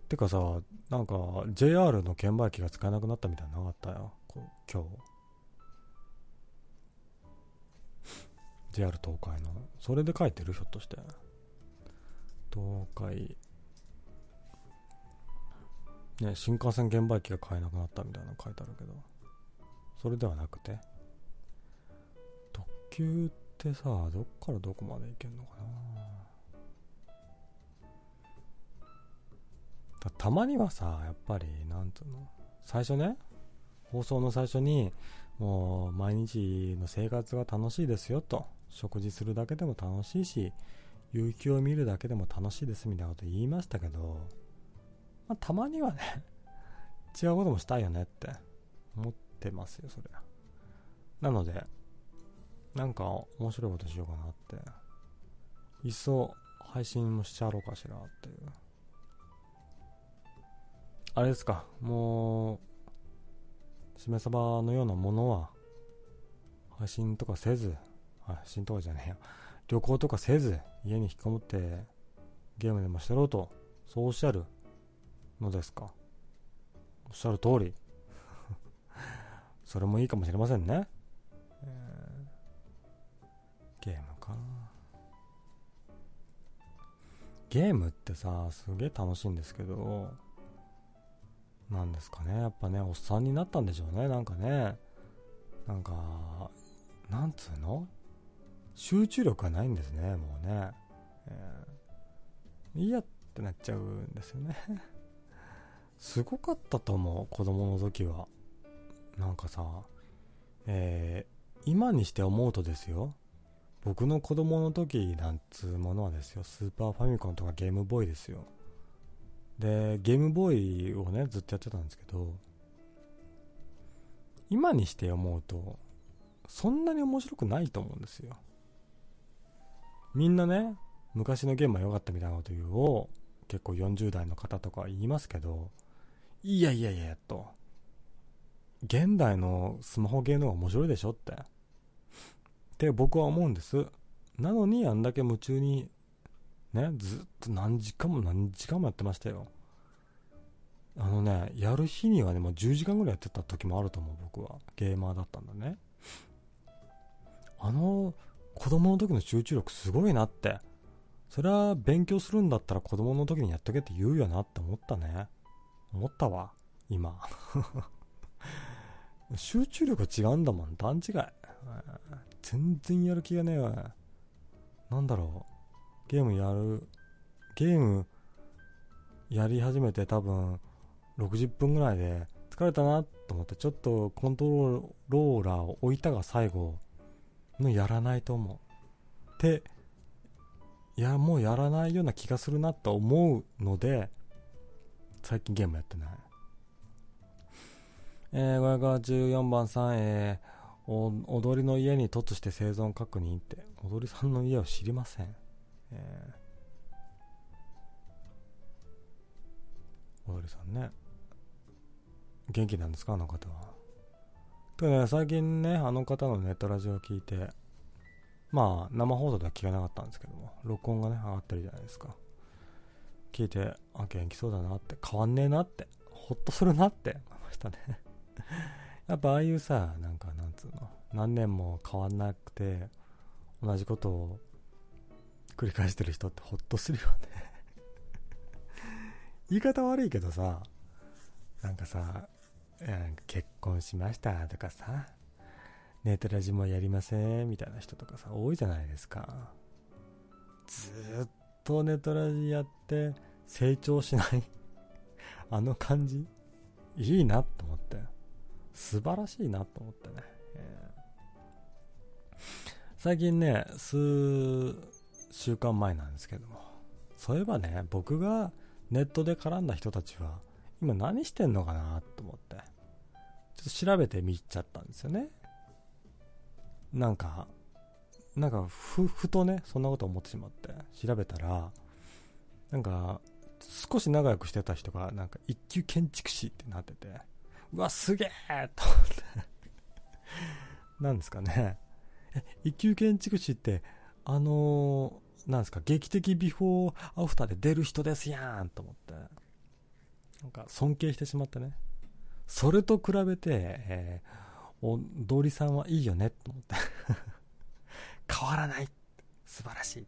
てかさなんか JR の券売機が使えなくなったみたいなのなかったよ。今日。JR 東海の。それで書いてる？ひょっとして。東海ね新幹線券売機が買えなくなったみたいなの書いてあるけどそれではなくて特急ってさどっからどこまで行けんのかな？たまにはさやっぱりなんつうの？最初ね放送の最初にもう毎日の生活が楽しいですよと食事するだけでも楽しいし夕日を見るだけでも楽しいですみたいなこと言いましたけど、まあ、たまにはね *laughs* 違うこともしたいよねって思ってますよそれ。なのでなんか面白いことしようかなって。いっそ配信もしちゃろうかしらっていう。あれですかもうしめ鯖のようなものは配信とかせず配信とかじゃねえよ旅行とかせず家に引きこもってゲームでもしてろうとそうおっしゃるのですか？おっしゃる通り。*laughs* それもいいかもしれませんね、えー、ゲームか。ゲームってさすげえ楽しいんですけどなんですかね。やっぱねおっさんになったんでしょうね。なんかね。なんかなんつうの？集中力がないんですねもうね、えー、いいやってなっちゃうんですよねすごかったと思う子供の時は。なんかさえー、今にして思うとですよ。僕の子供の時なんつうものはですよ。スーパーファミコンとかゲームボーイですよ。でゲームボーイをねずっとやってたんですけど今にして思うとそんなに面白くないと思うんですよ。みんなね昔のゲームは良かったみたいなこと言うを結構40代の方とか言いますけどいやいやいやと現代のスマホゲーの方が面白いでしょってって僕は思うんですなのにあんだけ夢中にね、ずっと何時間も何時間もやってましたよ。あのね、やる日にはね、もう10時間ぐらいやってた時もあると思う、僕は。ゲーマーだったんだね。あの、子供の時の集中力すごいなって。それは勉強するんだったら子供の時にやっとけって言うよなって思ったね。思ったわ、今。*laughs* 集中力違うんだもん、段違い。全然やる気がねえわ。なんだろう。ゲームやる、ゲームやり始めて多分60分ぐらいで疲れたなと思ってちょっとコントローラーを置いたが最後のやらないと思う。で、いや、もうやらないような気がするなと思うので、最近ゲームやってない？えー、514番さん、えー、踊りの家に突して生存確認って、踊りさんの家を知りません。えー、おりさんね。元気なんですか？あの方は。とね最近ねあの方のネットラジオを聞いてまあ生放送では聞かなかったんですけども録音がね上がってるじゃないですか。聞いてあ元気そうだなって変わんねえなってほっとするなって思いましたね。*laughs* やっぱああいうさなんかなんつうの何年も変わんなくて同じことを繰り返してる人ってほっとするよね。*laughs* 言い方悪いけどさなんかさ結婚しましたとかさネットラジもやりませんみたいな人とかさ多いじゃないですか。ずっとネットラジやって成長しないあの感じいいなと思って素晴らしいなと思ってね、えー、最近ね数週間前なんですけどもそういえばね僕がネットで絡んだ人たちは今何してんのかなと思ってちょっと調べてみちゃったんですよねなんかなんかふふとねそんなこと思ってしまって調べたらなんか少し仲良くしてた人が、なんか一級建築士ってなってて、うわ、すげえと思って *laughs* なんですかね。え、一級建築士って、あのー、なんですか、劇的ビフォーアフターで出る人ですやんと思って、なんか尊敬してしまってね。それと比べて、えー、踊りさんはいいよねと思って変わらない。素晴らしい。っ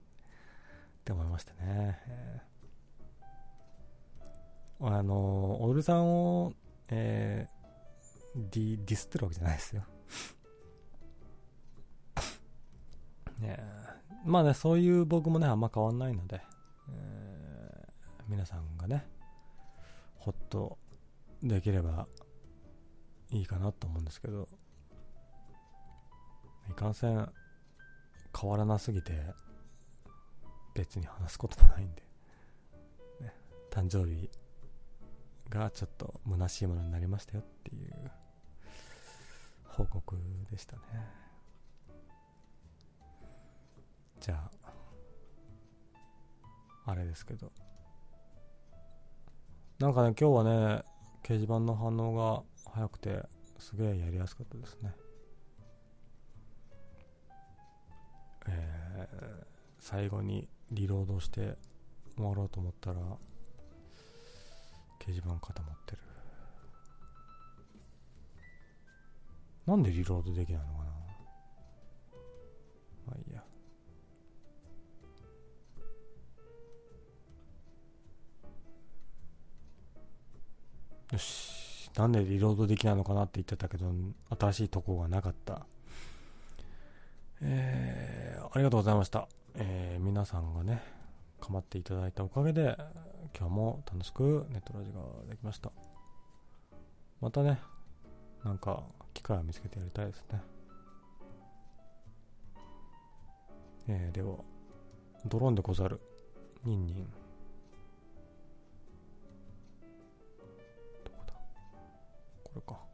て思いましたね。えー、あのー、踊りさんを、えー、ディディスってるわけじゃないですよ。ねまあね、そういう僕もね、あんま変わんないので、えー、皆さんがね、ほっとできればいいかなと思うんですけど、いかんせん変わらなすぎて、別に話すこともないんで、ね、誕生日がちょっと虚しいものになりましたよっていう報告でしたね。じゃあ、あれですけど。なんかね、今日はね、掲示板の反応が早くて、すげえやりやすかったですね。えー、最後にリロードして終わろうと思ったら、掲示板固まってる。なんでリロードできないのかなまあいいや。よし。なんでリロードできないのかなって言ってたけど、新しいとこがなかった。えー、ありがとうございました。えー、皆さんがね、構っていただいたおかげで、今日も楽しくネットラジができました。またね、なんか、機会を見つけてやりたいですね。えー、では、ドローンでござる。ニンニン。どこだ？これか。